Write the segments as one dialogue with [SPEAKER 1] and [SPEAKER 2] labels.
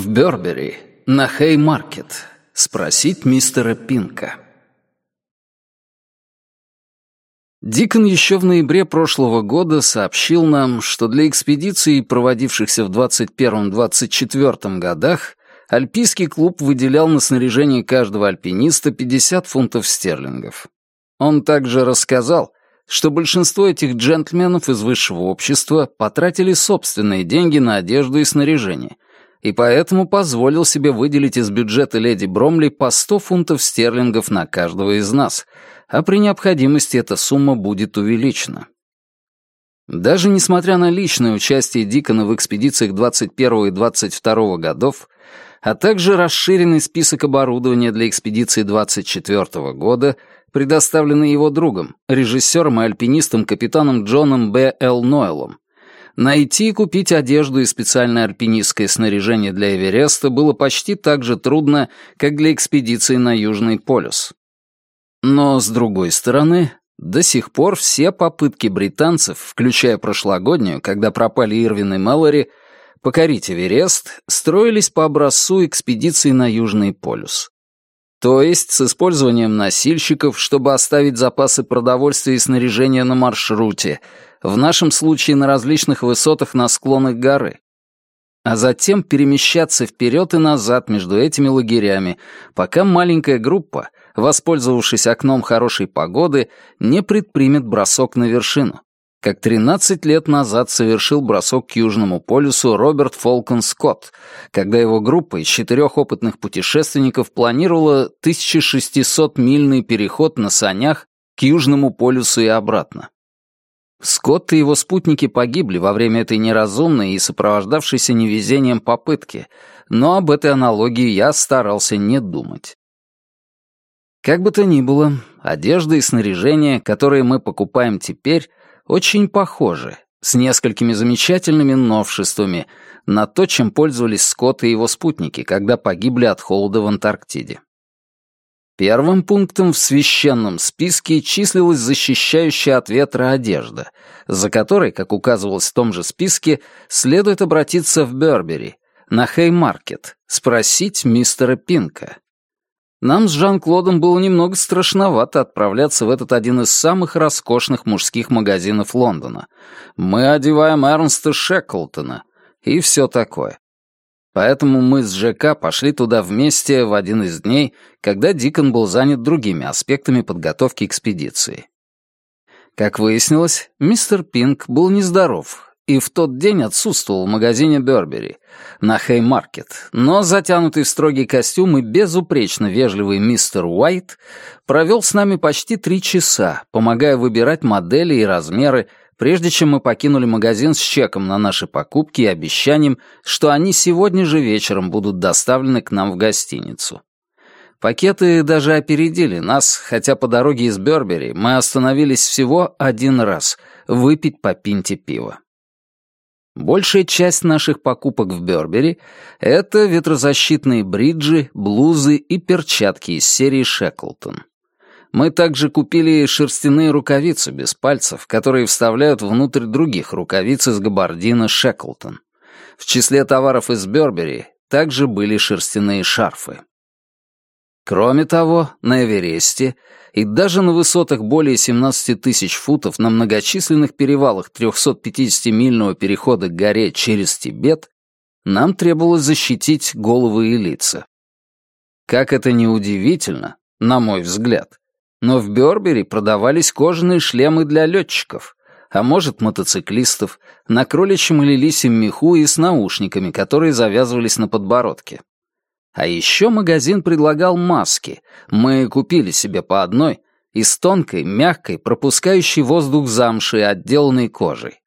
[SPEAKER 1] В Бёрбери, на Хей-маркет. Спросить мистера Пинка. Дикон еще в ноябре прошлого года сообщил нам, что для экспедиций, проводившихся в 21-24 годах, Альпийский клуб выделял на снаряжение каждого альпиниста 50 фунтов стерлингов. Он также рассказал, что большинство этих джентльменов из высшего общества потратили собственные деньги на одежду и снаряжение, и поэтому позволил себе выделить из бюджета леди Бромли по 100 фунтов стерлингов на каждого из нас, а при необходимости эта сумма будет увеличена. Даже несмотря на личное участие Дикона в экспедициях 21 и 22 годов, а также расширенный список оборудования для экспедиции 24 года, предоставленный его другом, режиссером и альпинистом капитаном Джоном Б. Л. Нойлом. Найти и купить одежду и специальное альпинистское снаряжение для Эвереста было почти так же трудно, как для экспедиции на Южный полюс. Но, с другой стороны, до сих пор все попытки британцев, включая прошлогоднюю, когда пропали Ирвин и Мэлори, покорить Эверест, строились по образцу экспедиции на Южный полюс. То есть с использованием носильщиков, чтобы оставить запасы продовольствия и снаряжения на маршруте, в нашем случае на различных высотах на склонах горы. А затем перемещаться вперед и назад между этими лагерями, пока маленькая группа, воспользовавшись окном хорошей погоды, не предпримет бросок на вершину как 13 лет назад совершил бросок к Южному полюсу Роберт Фолкон Скотт, когда его группа из четырех опытных путешественников планировала 1600-мильный переход на санях к Южному полюсу и обратно. Скотт и его спутники погибли во время этой неразумной и сопровождавшейся невезением попытки, но об этой аналогии я старался не думать. Как бы то ни было, одежда и снаряжение, которые мы покупаем теперь, очень похожи, с несколькими замечательными новшествами, на то, чем пользовались Скотт и его спутники, когда погибли от холода в Антарктиде. Первым пунктом в священном списке числилась защищающая от ветра одежда, за которой, как указывалось в том же списке, следует обратиться в Бербери, на Хеймаркет, спросить мистера Пинка. Нам с Жан-Клодом было немного страшновато отправляться в этот один из самых роскошных мужских магазинов Лондона. Мы одеваем Эрнста Шеклтона и все такое. Поэтому мы с ЖК пошли туда вместе в один из дней, когда Дикон был занят другими аспектами подготовки экспедиции. Как выяснилось, мистер Пинк был нездоров и в тот день отсутствовал в магазине Бербери на Хеймаркет, но затянутый в строгий костюм и безупречно вежливый мистер Уайт провел с нами почти три часа, помогая выбирать модели и размеры, прежде чем мы покинули магазин с чеком на наши покупки и обещанием, что они сегодня же вечером будут доставлены к нам в гостиницу. Пакеты даже опередили нас, хотя по дороге из Бербери мы остановились всего один раз — выпить по пинте пива. Большая часть наших покупок в Бербери — это ветрозащитные бриджи, блузы и перчатки из серии Шеклтон. Мы также купили шерстяные рукавицы без пальцев, которые вставляют внутрь других рукавиц из габардина Шеклтон. В числе товаров из Бербери также были шерстяные шарфы. Кроме того, на Эвересте и даже на высотах более 17 тысяч футов на многочисленных перевалах 350-мильного перехода к горе через Тибет нам требовалось защитить головы и лица. Как это ни удивительно, на мой взгляд, но в Бёрбери продавались кожаные шлемы для летчиков, а может, мотоциклистов, на кроличьем или лисьем меху и с наушниками, которые завязывались на подбородке. А еще магазин предлагал маски. Мы купили себе по одной, из тонкой, мягкой, пропускающей воздух замши, отделанной кожей.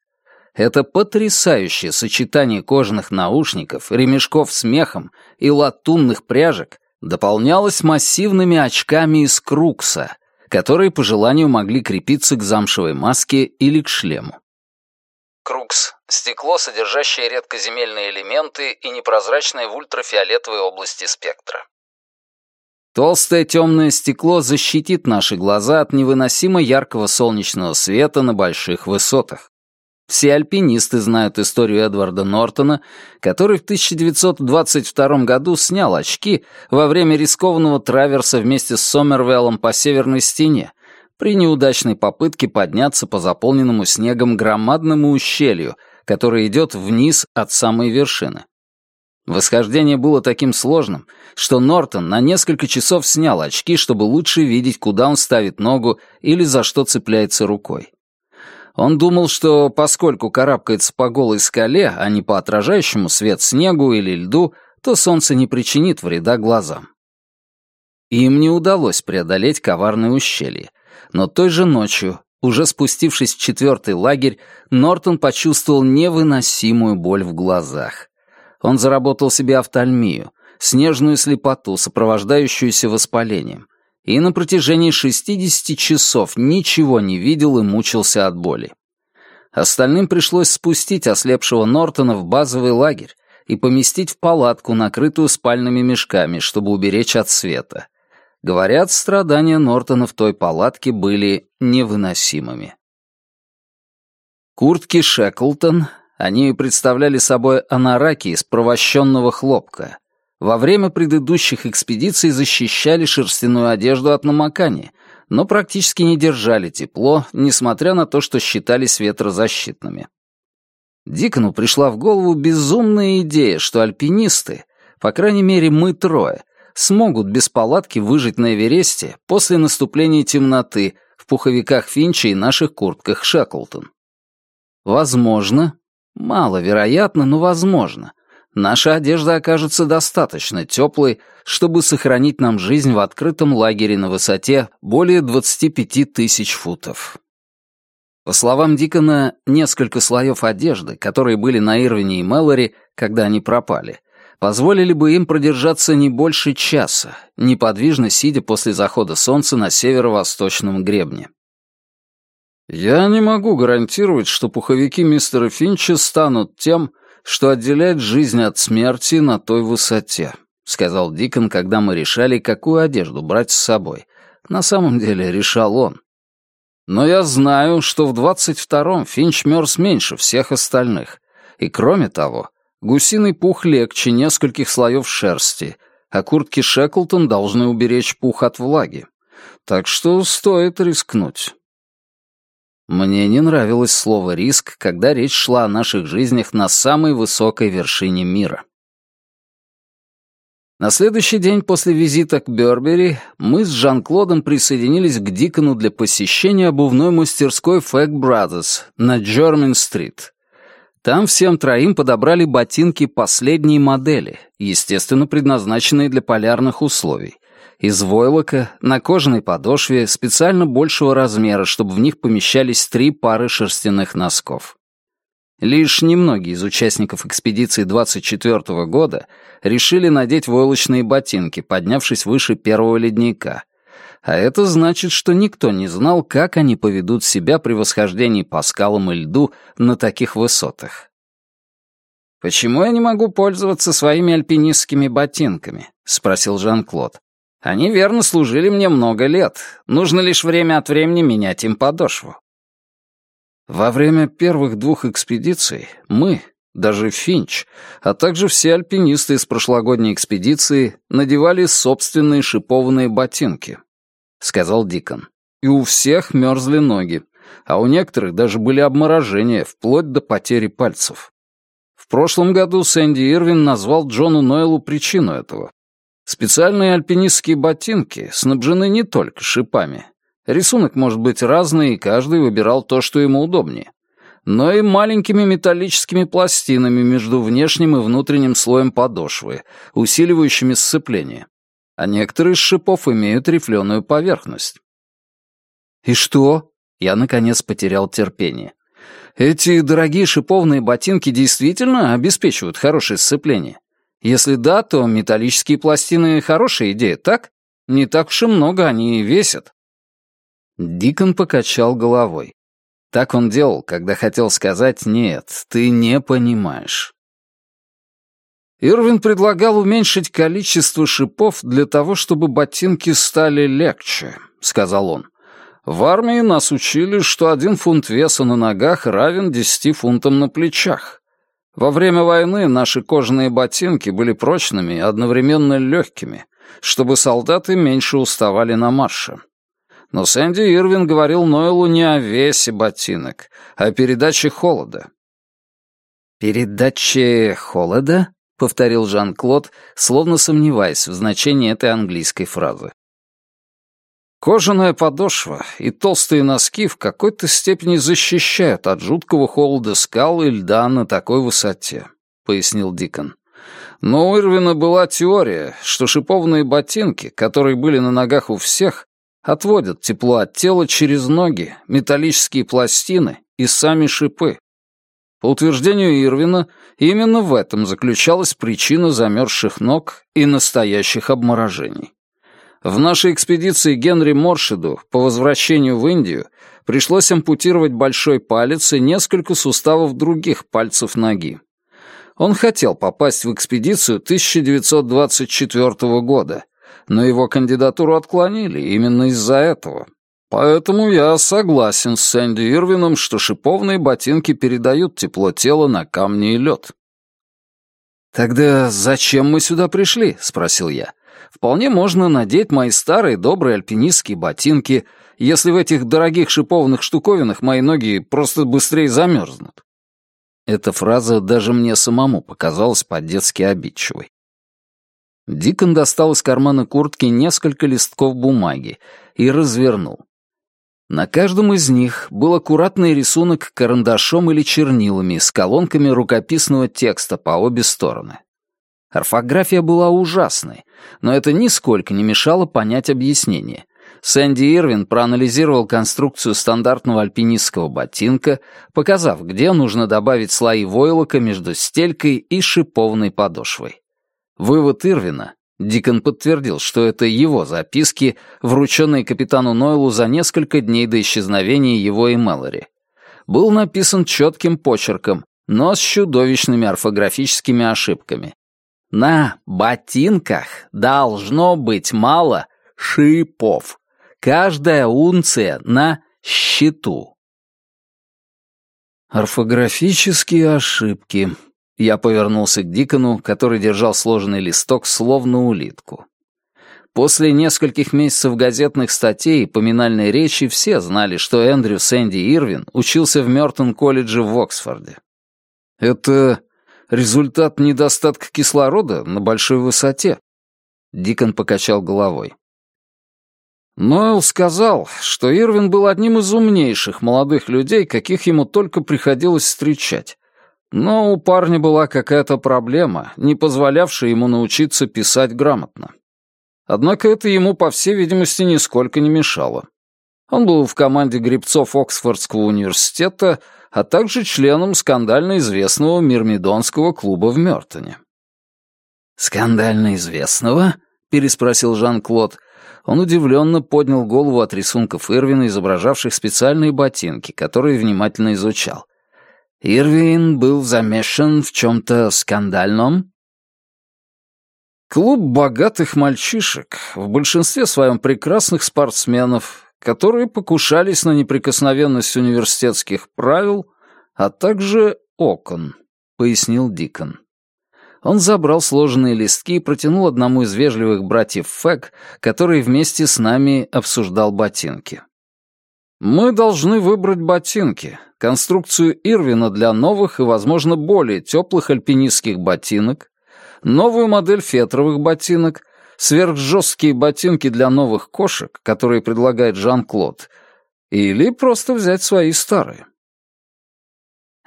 [SPEAKER 1] Это потрясающее сочетание кожаных наушников, ремешков с мехом и латунных пряжек дополнялось массивными очками из крукса, которые по желанию могли крепиться к замшевой маске или к шлему. Крукс — стекло, содержащее редкоземельные элементы и непрозрачное в ультрафиолетовой области спектра. Толстое темное стекло защитит наши глаза от невыносимо яркого солнечного света на больших высотах. Все альпинисты знают историю Эдварда Нортона, который в 1922 году снял очки во время рискованного траверса вместе с Сомервеллом по северной стене, при неудачной попытке подняться по заполненному снегом громадному ущелью, которое идет вниз от самой вершины. Восхождение было таким сложным, что Нортон на несколько часов снял очки, чтобы лучше видеть, куда он ставит ногу или за что цепляется рукой. Он думал, что поскольку карабкается по голой скале, а не по отражающему свет снегу или льду, то солнце не причинит вреда глазам. Им не удалось преодолеть коварное ущелье, но той же ночью, уже спустившись в четвертый лагерь, Нортон почувствовал невыносимую боль в глазах. Он заработал себе офтальмию, снежную слепоту, сопровождающуюся воспалением, и на протяжении 60 часов ничего не видел и мучился от боли. Остальным пришлось спустить ослепшего Нортона в базовый лагерь и поместить в палатку, накрытую спальными мешками, чтобы уберечь от света. Говорят, страдания Нортона в той палатке были невыносимыми. Куртки Шеклтон, они представляли собой анараки из провощенного хлопка, во время предыдущих экспедиций защищали шерстяную одежду от намокания, но практически не держали тепло, несмотря на то, что считались ветрозащитными. Дикону пришла в голову безумная идея, что альпинисты, по крайней мере мы трое, смогут без палатки выжить на Эвересте после наступления темноты в пуховиках Финча и наших куртках Шеклтон. Возможно, маловероятно, но возможно — наша одежда окажется достаточно теплой, чтобы сохранить нам жизнь в открытом лагере на высоте более 25 тысяч футов. По словам Дикона, несколько слоев одежды, которые были на Ирвине и Мэлори, когда они пропали, позволили бы им продержаться не больше часа, неподвижно сидя после захода солнца на северо-восточном гребне. «Я не могу гарантировать, что пуховики мистера Финча станут тем, что отделяет жизнь от смерти на той высоте», — сказал Дикон, когда мы решали, какую одежду брать с собой. На самом деле решал он. Но я знаю, что в двадцать втором Финч мерз меньше всех остальных. И кроме того, гусиный пух легче нескольких слоев шерсти, а куртки Шеклтон должны уберечь пух от влаги. Так что стоит рискнуть. Мне не нравилось слово «риск», когда речь шла о наших жизнях на самой высокой вершине мира. На следующий день после визита к Бёрбери мы с Жан-Клодом присоединились к Дикону для посещения обувной мастерской Fag Brothers на Джермен-стрит. Там всем троим подобрали ботинки последней модели, естественно, предназначенные для полярных условий, из войлока, на кожаной подошве, специально большего размера, чтобы в них помещались три пары шерстяных носков. Лишь немногие из участников экспедиции 24 -го года решили надеть войлочные ботинки, поднявшись выше первого ледника. А это значит, что никто не знал, как они поведут себя при восхождении по скалам и льду на таких высотах. «Почему я не могу пользоваться своими альпинистскими ботинками?» — спросил Жан-Клод. Они верно служили мне много лет. Нужно лишь время от времени менять им подошву. Во время первых двух экспедиций мы, даже Финч, а также все альпинисты из прошлогодней экспедиции надевали собственные шипованные ботинки, — сказал Дикон. И у всех мерзли ноги, а у некоторых даже были обморожения, вплоть до потери пальцев. В прошлом году Сэнди Ирвин назвал Джону Нойлу причину этого. Специальные альпинистские ботинки снабжены не только шипами. Рисунок может быть разный, и каждый выбирал то, что ему удобнее. Но и маленькими металлическими пластинами между внешним и внутренним слоем подошвы, усиливающими сцепление. А некоторые из шипов имеют рифленую поверхность. «И что?» Я, наконец, потерял терпение. «Эти дорогие шиповные ботинки действительно обеспечивают хорошее сцепление?» Если да, то металлические пластины — хорошая идея, так? Не так уж и много они весят. Дикон покачал головой. Так он делал, когда хотел сказать «нет, ты не понимаешь». Ирвин предлагал уменьшить количество шипов для того, чтобы ботинки стали легче, — сказал он. В армии нас учили, что один фунт веса на ногах равен десяти фунтам на плечах. Во время войны наши кожаные ботинки были прочными и одновременно легкими, чтобы солдаты меньше уставали на марше. Но Сэнди Ирвин говорил Нойлу не о весе ботинок, а о передаче холода. «Передаче холода?» — повторил Жан-Клод, словно сомневаясь в значении этой английской фразы. Кожаная подошва и толстые носки в какой-то степени защищают от жуткого холода скал и льда на такой высоте, — пояснил Дикон. Но у Ирвина была теория, что шипованные ботинки, которые были на ногах у всех, отводят тепло от тела через ноги, металлические пластины и сами шипы. По утверждению Ирвина, именно в этом заключалась причина замерзших ног и настоящих обморожений. В нашей экспедиции Генри Моршиду по возвращению в Индию пришлось ампутировать большой палец и несколько суставов других пальцев ноги. Он хотел попасть в экспедицию 1924 года, но его кандидатуру отклонили именно из-за этого. Поэтому я согласен с Сэнди Ирвином, что шиповные ботинки передают тепло тела на камни и лед. «Тогда зачем мы сюда пришли?» — спросил я. Вполне можно надеть мои старые добрые альпинистские ботинки, если в этих дорогих шипованных штуковинах мои ноги просто быстрее замерзнут. Эта фраза даже мне самому показалась по-детски обидчивой. Дикон достал из кармана куртки несколько листков бумаги и развернул. На каждом из них был аккуратный рисунок карандашом или чернилами с колонками рукописного текста по обе стороны. Орфография была ужасной, но это нисколько не мешало понять объяснение. Сэнди Ирвин проанализировал конструкцию стандартного альпинистского ботинка, показав, где нужно добавить слои войлока между стелькой и шипованной подошвой. Вывод Ирвина Дикон подтвердил, что это его записки, врученные капитануНойлу за несколько дней до исчезновения его и Мэлори. Был написан четким почерком, но с чудовищными орфографическими ошибками. На ботинках должно быть мало шипов. Каждая унция на счету. Орфографические ошибки. Я повернулся к Дикону, который держал сложенный листок словно улитку. После нескольких месяцев газетных статей и поминальной речи все знали, что Эндрю Сэнди Ирвин учился в Мёртон-колледже в Оксфорде. Это результат недостатка кислорода на большой высоте. Дикон покачал головой. Нойл сказал, что Ирвин был одним из умнейших молодых людей, каких ему только приходилось встречать. Но у парня была какая-то проблема, не позволявшая ему научиться писать грамотно. Однако это ему, по всей видимости, нисколько не мешало. Он был в команде гребцов Оксфордского университета, а также членом скандально известного Мирмидонского клуба в Мёртоне. «Скандально известного?» — переспросил Жан-Клод. Он удивленно поднял голову от рисунков Ирвина, изображавших специальные ботинки, которые внимательно изучал. «Ирвин был замешан в чем-то скандальном?» Клуб богатых мальчишек, в большинстве своем прекрасных спортсменов, которые покушались на неприкосновенность университетских правил, а также окон, пояснил Дикон. Он забрал сложенные листки и протянул одному из вежливых братьев Фэг, который вместе с нами обсуждал ботинки. «Мы должны выбрать ботинки, конструкцию Ирвина для новых и, возможно, более теплых альпинистских ботинок, новую модель фетровых ботинок — сверхжесткие ботинки для новых кошек, которые предлагает Жан-Клод, или просто взять свои старые.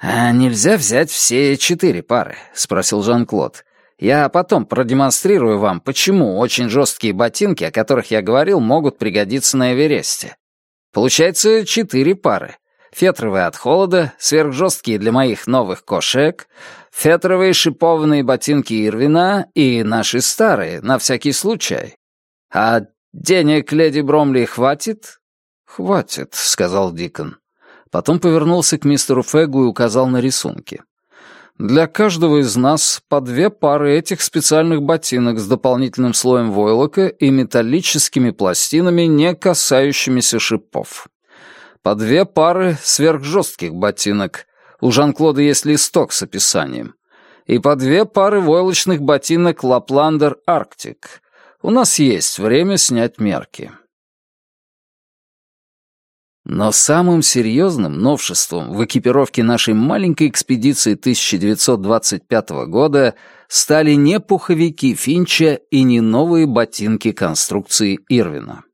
[SPEAKER 1] «А нельзя взять все четыре пары?» — спросил Жан-Клод. «Я потом продемонстрирую вам, почему очень жесткие ботинки, о которых я говорил, могут пригодиться на Эвересте. Получается четыре пары. Фетровые от холода, сверхжесткие для моих новых кошек, фетровые шипованные ботинки Ирвина и наши старые, на всякий случай. А денег леди Бромли хватит? Хватит, сказал Дикон. Потом повернулся к мистеру Фэгу и указал на рисунки. Для каждого из нас по две пары этих специальных ботинок с дополнительным слоем войлока и металлическими пластинами, не касающимися шипов. По две пары сверхжестких ботинок. У Жан-Клода есть листок с описанием. И по две пары войлочных ботинок Лапландер Арктик. У нас есть время снять мерки. Но самым серьезным новшеством в экипировке нашей маленькой экспедиции 1925 года стали не пуховики Финча и не новые ботинки конструкции Ирвина.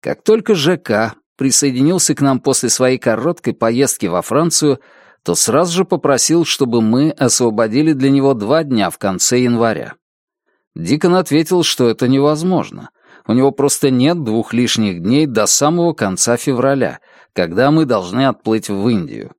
[SPEAKER 1] Как только ЖК присоединился к нам после своей короткой поездки во Францию, то сразу же попросил, чтобы мы освободили для него два дня в конце января. Дикон ответил, что это невозможно — у него просто нет двух лишних дней до самого конца февраля, когда мы должны отплыть в Индию.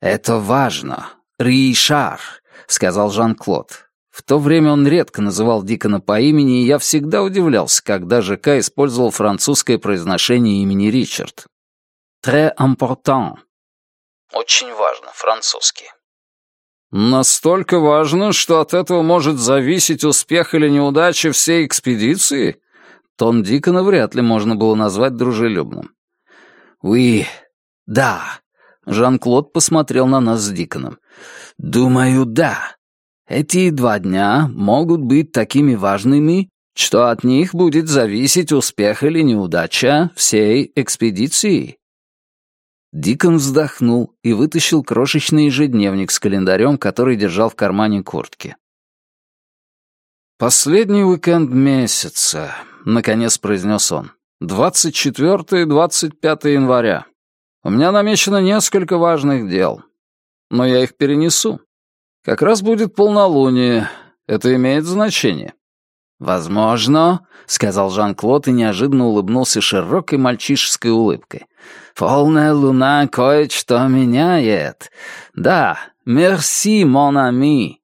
[SPEAKER 1] «Это важно. Ришар», — сказал Жан-Клод. В то время он редко называл Дикона по имени, и я всегда удивлялся, когда ЖК использовал французское произношение имени Ричард. «Très important». Очень важно, французский. Настолько важно, что от этого может зависеть успех или неудача всей экспедиции? Тон Дикона вряд ли можно было назвать дружелюбным. «Уи, да». Жан-Клод посмотрел на нас с Диконом. «Думаю, да. Эти два дня могут быть такими важными, что от них будет зависеть успех или неудача всей экспедиции». Дикон вздохнул и вытащил крошечный ежедневник с календарем, который держал в кармане куртки. «Последний уикенд месяца», — наконец произнес он. «Двадцать четвертое и двадцать пятое января. У меня намечено несколько важных дел. Но я их перенесу. Как раз будет полнолуние. Это имеет значение». «Возможно», — сказал Жан-Клод и неожиданно улыбнулся широкой мальчишеской улыбкой. «Полная луна кое-что меняет. Да, мерси, мон ами».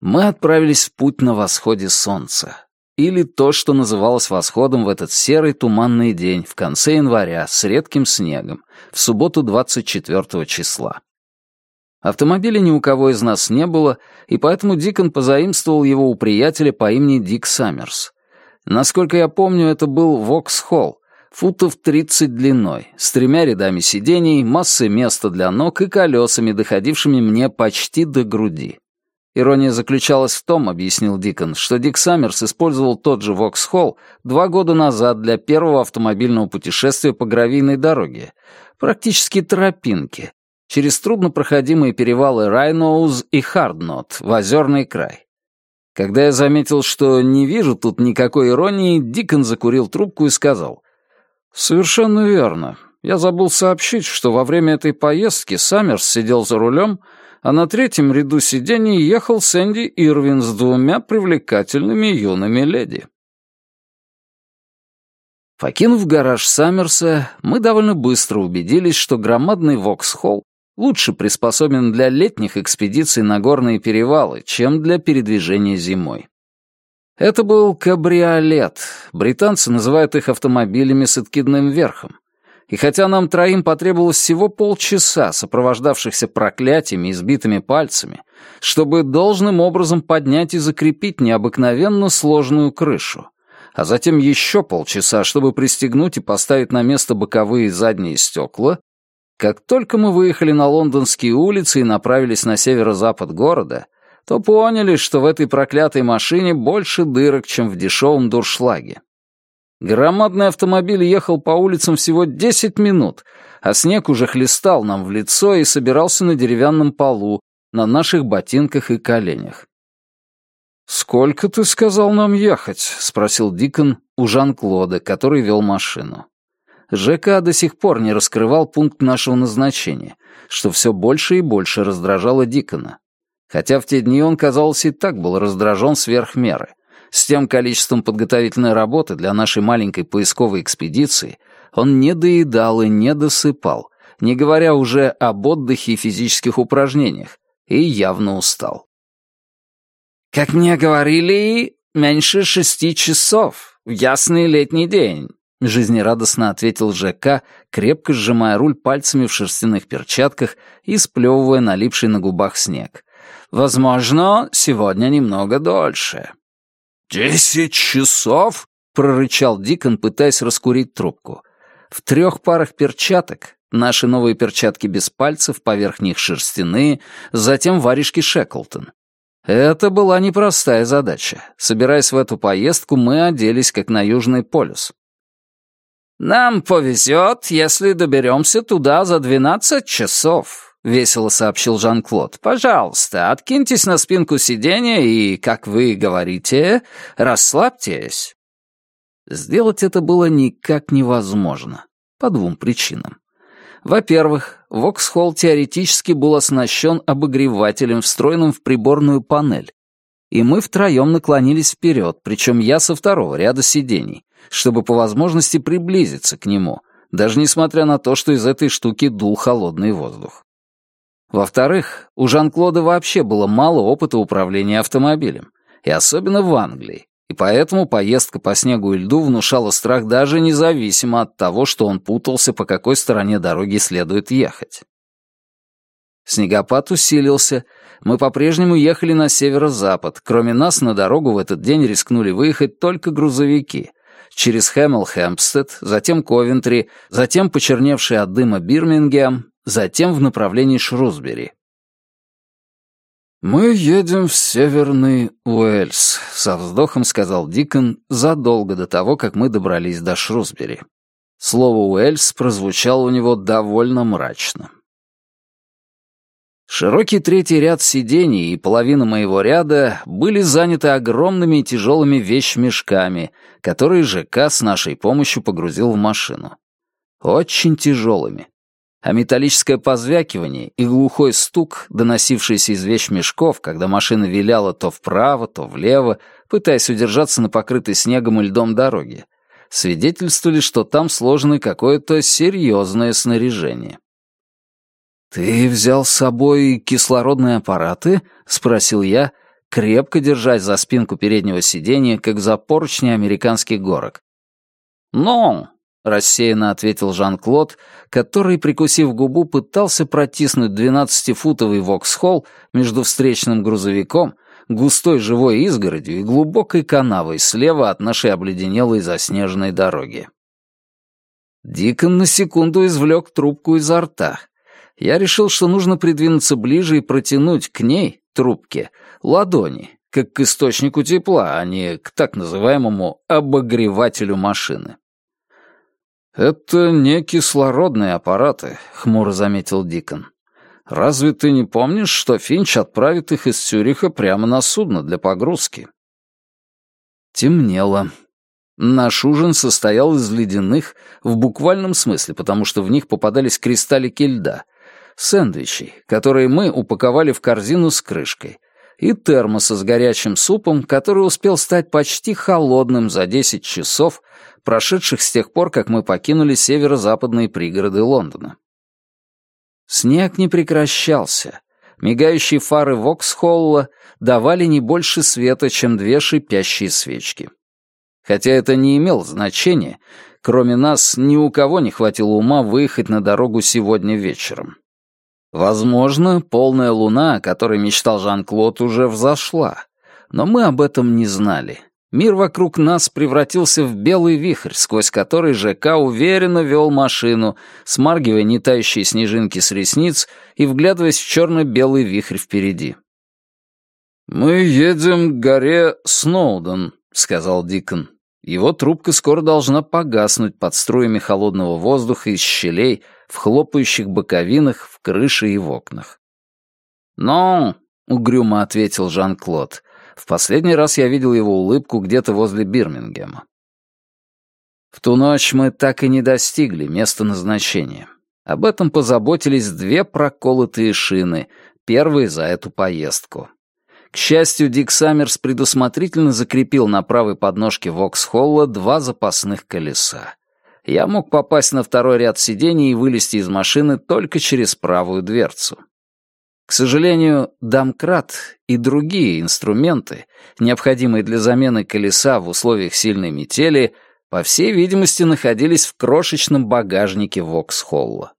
[SPEAKER 1] Мы отправились в путь на восходе солнца. Или то, что называлось восходом в этот серый туманный день в конце января с редким снегом, в субботу 24 числа. Автомобиля ни у кого из нас не было, и поэтому Дикон позаимствовал его у приятеля по имени Дик Саммерс. Насколько я помню, это был Вокс-Холл, футов 30 длиной, с тремя рядами сидений, массой места для ног и колесами, доходившими мне почти до груди. Ирония заключалась в том, объяснил Дикон, что Дик Саммерс использовал тот же Воксхолл два года назад для первого автомобильного путешествия по гравийной дороге, практически тропинки, через труднопроходимые перевалы Райноуз и Харднот в озерный край. Когда я заметил, что не вижу тут никакой иронии, Дикон закурил трубку и сказал, «Совершенно верно. Я забыл сообщить, что во время этой поездки Саммерс сидел за рулем, а на третьем ряду сидений ехал Сэнди Ирвин с двумя привлекательными юными леди. Покинув гараж Саммерса, мы довольно быстро убедились, что громадный Воксхолл лучше приспособлен для летних экспедиций на горные перевалы, чем для передвижения зимой. Это был кабриолет. Британцы называют их автомобилями с откидным верхом. И хотя нам троим потребовалось всего полчаса, сопровождавшихся проклятиями и сбитыми пальцами, чтобы должным образом поднять и закрепить необыкновенно сложную крышу, а затем еще полчаса, чтобы пристегнуть и поставить на место боковые и задние стекла, как только мы выехали на лондонские улицы и направились на северо-запад города, то поняли, что в этой проклятой машине больше дырок, чем в дешевом дуршлаге. Громадный автомобиль ехал по улицам всего 10 минут, а снег уже хлестал нам в лицо и собирался на деревянном полу, на наших ботинках и коленях. «Сколько ты сказал нам ехать?» — спросил Дикон у Жан-Клода, который вел машину. ЖК до сих пор не раскрывал пункт нашего назначения, что все больше и больше раздражало Дикона. Хотя в те дни он, казалось, и так был раздражен сверх меры. С тем количеством подготовительной работы для нашей маленькой поисковой экспедиции он не доедал и не досыпал, не говоря уже об отдыхе и физических упражнениях, и явно устал. «Как мне говорили, меньше шести часов в ясный летний день», — жизнерадостно ответил ЖК, крепко сжимая руль пальцами в шерстяных перчатках и сплевывая налипший на губах снег. «Возможно, сегодня немного дольше». «Десять часов?» — прорычал Дикон, пытаясь раскурить трубку. В трех парах перчаток, наши новые перчатки без пальцев, поверх них шерстяные, затем варежки Шеклтон. Это была непростая задача. Собираясь в эту поездку, мы оделись как на Южный полюс. «Нам повезет, если доберемся туда за двенадцать часов», — весело сообщил Жан-Клод. «Пожалуйста, откиньтесь на спинку сиденья и, как вы говорите, расслабьтесь». Сделать это было никак невозможно. По двум причинам. Во-первых, Воксхолл теоретически был оснащен обогревателем, встроенным в приборную панель. И мы втроем наклонились вперед, причем я со второго ряда сидений чтобы по возможности приблизиться к нему, даже несмотря на то, что из этой штуки дул холодный воздух. Во-вторых, у Жан-Клода вообще было мало опыта управления автомобилем, и особенно в Англии, и поэтому поездка по снегу и льду внушала страх даже независимо от того, что он путался, по какой стороне дороги следует ехать. Снегопад усилился, мы по-прежнему ехали на северо-запад, кроме нас на дорогу в этот день рискнули выехать только грузовики, через Хэмл-Хэмпстед, затем Ковентри, затем почерневший от дыма Бирмингем, затем в направлении Шрусбери. «Мы едем в Северный Уэльс», — со вздохом сказал Дикон задолго до того, как мы добрались до Шрусбери. Слово «Уэльс» прозвучало у него довольно мрачно. Широкий третий ряд сидений и половина моего ряда были заняты огромными и тяжелыми вещмешками, которые ЖК с нашей помощью погрузил в машину. Очень тяжелыми. А металлическое позвякивание и глухой стук, доносившийся из вещмешков, когда машина виляла то вправо, то влево, пытаясь удержаться на покрытой снегом и льдом дороге, свидетельствовали, что там сложено какое-то серьезное снаряжение. «Ты взял с собой кислородные аппараты?» — спросил я, крепко держась за спинку переднего сиденья, как за поручни американских горок. «Ну», — рассеянно ответил Жан-Клод, который, прикусив губу, пытался протиснуть двенадцатифутовый воксхолл между встречным грузовиком, густой живой изгородью и глубокой канавой слева от нашей обледенелой заснеженной дороги. Дикон на секунду извлек трубку изо рта, я решил, что нужно придвинуться ближе и протянуть к ней, трубке, ладони, как к источнику тепла, а не к так называемому обогревателю машины. «Это не кислородные аппараты», — хмуро заметил Дикон. «Разве ты не помнишь, что Финч отправит их из Цюриха прямо на судно для погрузки?» Темнело. Наш ужин состоял из ледяных, в буквальном смысле, потому что в них попадались кристаллики льда — сэндвичей, которые мы упаковали в корзину с крышкой, и термоса с горячим супом, который успел стать почти холодным за 10 часов, прошедших с тех пор, как мы покинули северо-западные пригороды Лондона. Снег не прекращался. Мигающие фары Воксхолла давали не больше света, чем две шипящие свечки. Хотя это не имело значения, кроме нас ни у кого не хватило ума выехать на дорогу сегодня вечером. Возможно, полная луна, о которой мечтал Жан-Клод, уже взошла. Но мы об этом не знали. Мир вокруг нас превратился в белый вихрь, сквозь который ЖК уверенно вел машину, смаргивая нетающие снежинки с ресниц и вглядываясь в черно-белый вихрь впереди. «Мы едем к горе Сноуден», — сказал Дикон. Его трубка скоро должна погаснуть под струями холодного воздуха из щелей, в хлопающих боковинах, в крыше и в окнах. «Ну», — угрюмо ответил Жан-Клод, — «в последний раз я видел его улыбку где-то возле Бирмингема». В ту ночь мы так и не достигли места назначения. Об этом позаботились две проколотые шины, первые за эту поездку. К счастью, Дик Саммерс предусмотрительно закрепил на правой подножке Воксхолла два запасных колеса я мог попасть на второй ряд сидений и вылезти из машины только через правую дверцу. К сожалению, домкрат и другие инструменты, необходимые для замены колеса в условиях сильной метели, по всей видимости, находились в крошечном багажнике Воксхолла.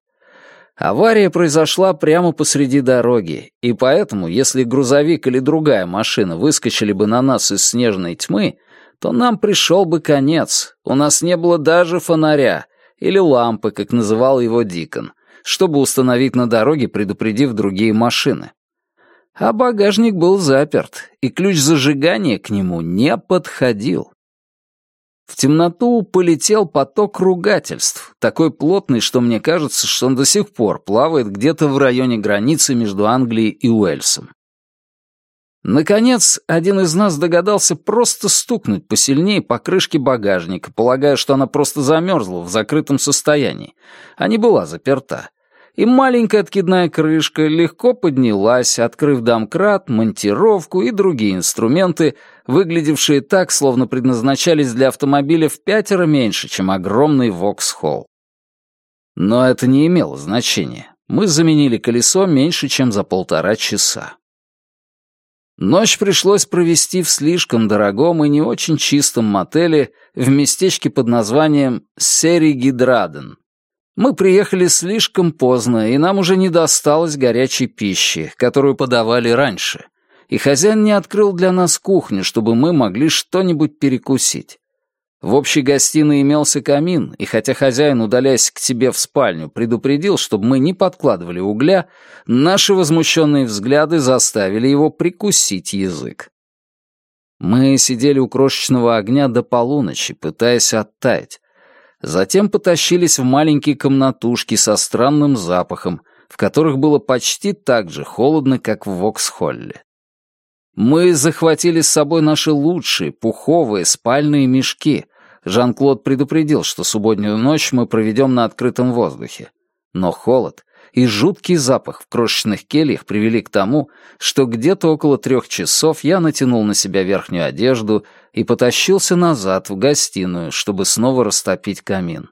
[SPEAKER 1] Авария произошла прямо посреди дороги, и поэтому, если грузовик или другая машина выскочили бы на нас из снежной тьмы, то нам пришел бы конец. У нас не было даже фонаря, или лампы, как называл его Дикон, чтобы установить на дороге, предупредив другие машины. А багажник был заперт, и ключ зажигания к нему не подходил. В темноту полетел поток ругательств, такой плотный, что мне кажется, что он до сих пор плавает где-то в районе границы между Англией и Уэльсом. Наконец, один из нас догадался просто стукнуть посильнее по крышке багажника, полагая, что она просто замерзла в закрытом состоянии, а не была заперта и маленькая откидная крышка легко поднялась, открыв домкрат, монтировку и другие инструменты, выглядевшие так, словно предназначались для автомобиля в пятеро меньше, чем огромный Воксхолл. Но это не имело значения. Мы заменили колесо меньше, чем за полтора часа. Ночь пришлось провести в слишком дорогом и не очень чистом мотеле в местечке под названием Серигидраден, мы приехали слишком поздно, и нам уже не досталось горячей пищи, которую подавали раньше. И хозяин не открыл для нас кухню, чтобы мы могли что-нибудь перекусить. В общей гостиной имелся камин, и хотя хозяин, удаляясь к тебе в спальню, предупредил, чтобы мы не подкладывали угля, наши возмущенные взгляды заставили его прикусить язык. Мы сидели у крошечного огня до полуночи, пытаясь оттаять, Затем потащились в маленькие комнатушки со странным запахом, в которых было почти так же холодно, как в Воксхолле. Мы захватили с собой наши лучшие пуховые спальные мешки. Жан-Клод предупредил, что субботнюю ночь мы проведем на открытом воздухе. Но холод и жуткий запах в крошечных кельях привели к тому, что где-то около трех часов я натянул на себя верхнюю одежду и потащился назад в гостиную, чтобы снова растопить камин.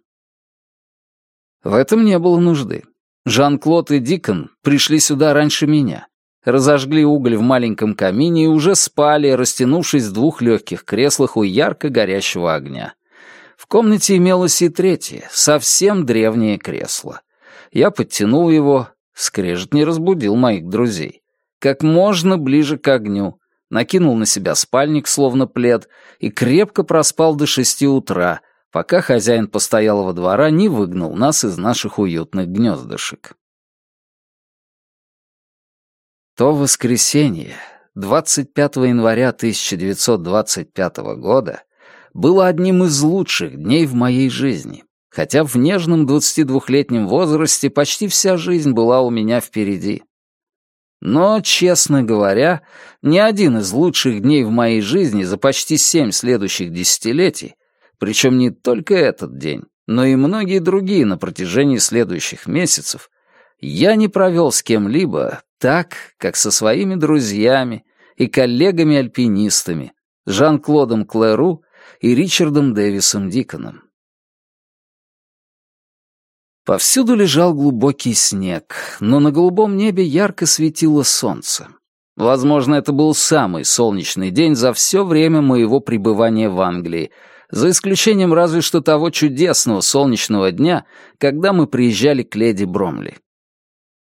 [SPEAKER 1] В этом не было нужды. Жан-Клод и Дикон пришли сюда раньше меня, разожгли уголь в маленьком камине и уже спали, растянувшись в двух легких креслах у ярко горящего огня. В комнате имелось и третье, совсем древнее кресло. Я подтянул его, скрежет не разбудил моих друзей. Как можно ближе к огню, накинул на себя спальник, словно плед, и крепко проспал до шести утра, пока хозяин постоялого двора не выгнал нас из наших уютных гнездышек. То воскресенье, 25 января 1925 года, было одним из лучших дней в моей жизни, хотя в нежном 22-летнем возрасте почти вся жизнь была у меня впереди. Но, честно говоря, ни один из лучших дней в моей жизни за почти семь следующих десятилетий, причем не только этот день, но и многие другие на протяжении следующих месяцев, я не провел с кем-либо так, как со своими друзьями и коллегами-альпинистами, Жан-Клодом Клэру и Ричардом Дэвисом Диконом. Повсюду лежал глубокий снег, но на голубом небе ярко светило солнце. Возможно, это был самый солнечный день за все время моего пребывания в Англии, за исключением разве что того чудесного солнечного дня, когда мы приезжали к леди Бромли.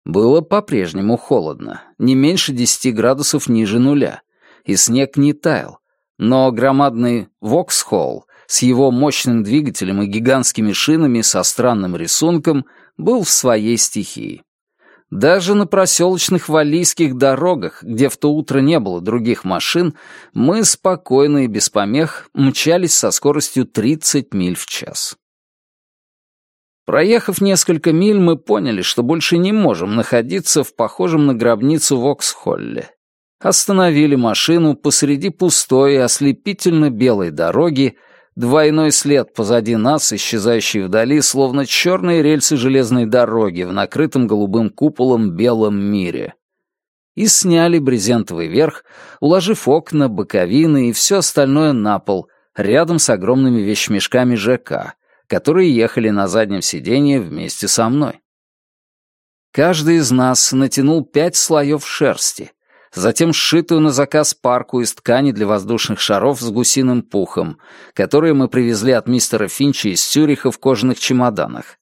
[SPEAKER 1] Было по-прежнему холодно, не меньше десяти градусов ниже нуля, и снег не таял, но громадный Воксхолл с его мощным двигателем и гигантскими шинами со странным рисунком был в своей стихии. Даже на проселочных валлийских дорогах, где в то утро не было других машин, мы спокойно и без помех мчались со скоростью 30 миль в час. Проехав несколько миль, мы поняли, что больше не можем находиться в похожем на гробницу Воксхолле. Остановили машину посреди пустой ослепительно белой дороги, Двойной след позади нас, исчезающий вдали, словно черные рельсы железной дороги в накрытом голубым куполом белом мире. И сняли брезентовый верх, уложив окна, боковины и все остальное на пол, рядом с огромными вещмешками ЖК, которые ехали на заднем сиденье вместе со мной. Каждый из нас натянул пять слоев шерсти, затем сшитую на заказ парку из ткани для воздушных шаров с гусиным пухом, которые мы привезли от мистера Финча из Цюриха в кожаных чемоданах,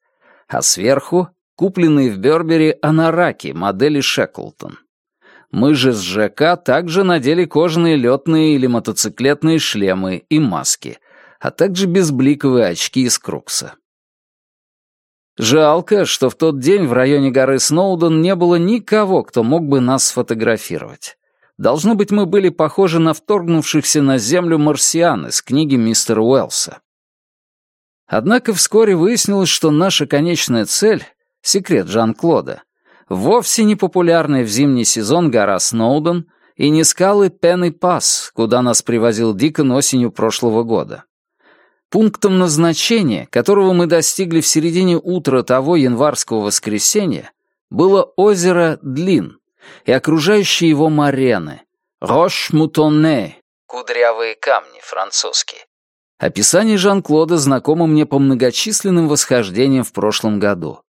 [SPEAKER 1] а сверху — купленные в Бербери анараки модели Шеклтон. Мы же с ЖК также надели кожаные летные или мотоциклетные шлемы и маски, а также безбликовые очки из Крукса. Жалко, что в тот день в районе горы Сноуден не было никого, кто мог бы нас сфотографировать. Должно быть, мы были похожи на вторгнувшихся на Землю марсиан из книги мистера Уэллса. Однако вскоре выяснилось, что наша конечная цель — секрет Жан-Клода — вовсе не популярная в зимний сезон гора Сноуден и не скалы Пен и Пас, куда нас привозил Дикон осенью прошлого года. Пунктом назначения, которого мы достигли в середине утра того январского воскресенья, было озеро Длин и окружающие его марены, Рош-Мутонне, кудрявые камни французские. Описание Жан-Клода знакомо мне по многочисленным восхождениям в прошлом году.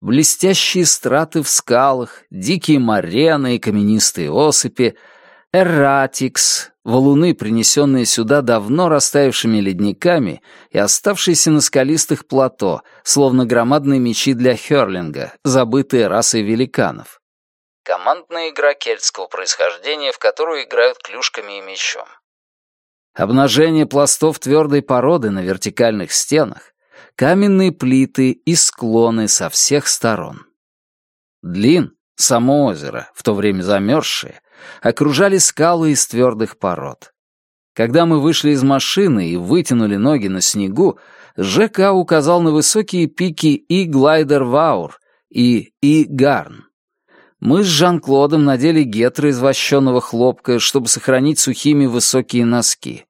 [SPEAKER 1] Блестящие страты в скалах, дикие марены и каменистые осыпи — Эрратикс, валуны, принесенные сюда давно растаявшими ледниками и оставшиеся на скалистых плато, словно громадные мечи для хёрлинга, забытые расой великанов. Командная игра кельтского происхождения, в которую играют клюшками и мечом. Обнажение пластов твердой породы на вертикальных стенах, каменные плиты и склоны со всех сторон. Длин, само озеро, в то время замерзшее, окружали скалы из твердых пород. Когда мы вышли из машины и вытянули ноги на снегу, ЖК указал на высокие пики и Глайдер Ваур, и И Гарн. Мы с Жан-Клодом надели гетры из вощеного хлопка, чтобы сохранить сухими высокие носки.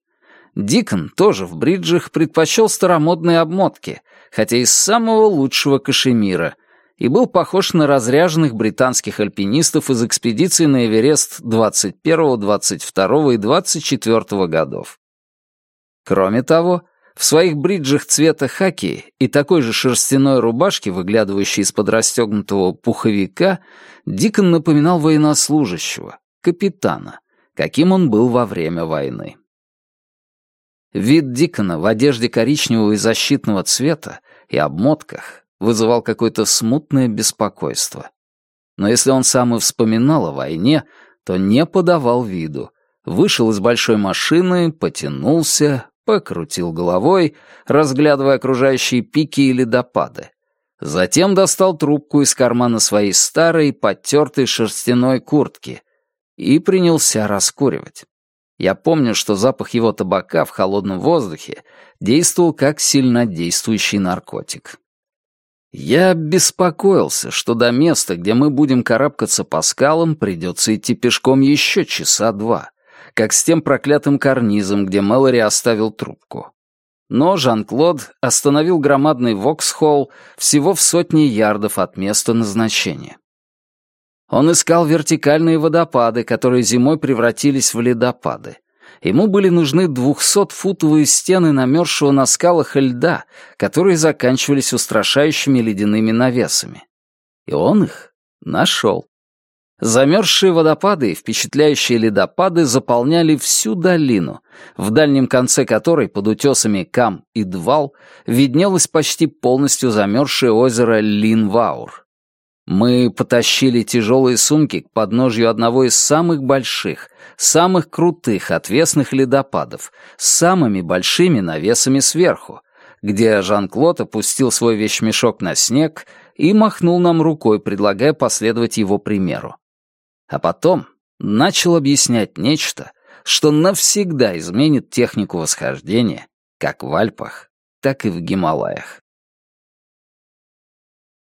[SPEAKER 1] Дикон тоже в бриджах предпочел старомодные обмотки, хотя из самого лучшего кашемира, и был похож на разряженных британских альпинистов из экспедиции на Эверест 21, 22 и 24 годов. Кроме того, в своих бриджах цвета хаки и такой же шерстяной рубашке, выглядывающей из-под расстегнутого пуховика, Дикон напоминал военнослужащего, капитана, каким он был во время войны. Вид Дикона в одежде коричневого и защитного цвета и обмотках вызывал какое-то смутное беспокойство. Но если он сам и вспоминал о войне, то не подавал виду. Вышел из большой машины, потянулся, покрутил головой, разглядывая окружающие пики и ледопады. Затем достал трубку из кармана своей старой, потертой шерстяной куртки и принялся раскуривать. Я помню, что запах его табака в холодном воздухе действовал как сильнодействующий наркотик. Я беспокоился, что до места, где мы будем карабкаться по скалам, придется идти пешком еще часа два, как с тем проклятым карнизом, где Мэлори оставил трубку. Но Жан-Клод остановил громадный Воксхолл всего в сотне ярдов от места назначения. Он искал вертикальные водопады, которые зимой превратились в ледопады. Ему были нужны двухсотфутовые стены намерзшего на скалах льда, которые заканчивались устрашающими ледяными навесами. И он их нашел. Замерзшие водопады и впечатляющие ледопады заполняли всю долину, в дальнем конце которой под утесами Кам и Двал виднелось почти полностью замерзшее озеро Линваур. Мы потащили тяжелые сумки к подножью одного из самых больших, самых крутых отвесных ледопадов, с самыми большими навесами сверху, где Жан-Клод опустил свой вещмешок на снег и махнул нам рукой, предлагая последовать его примеру. А потом начал объяснять нечто, что навсегда изменит технику восхождения как в Альпах, так и в Гималаях.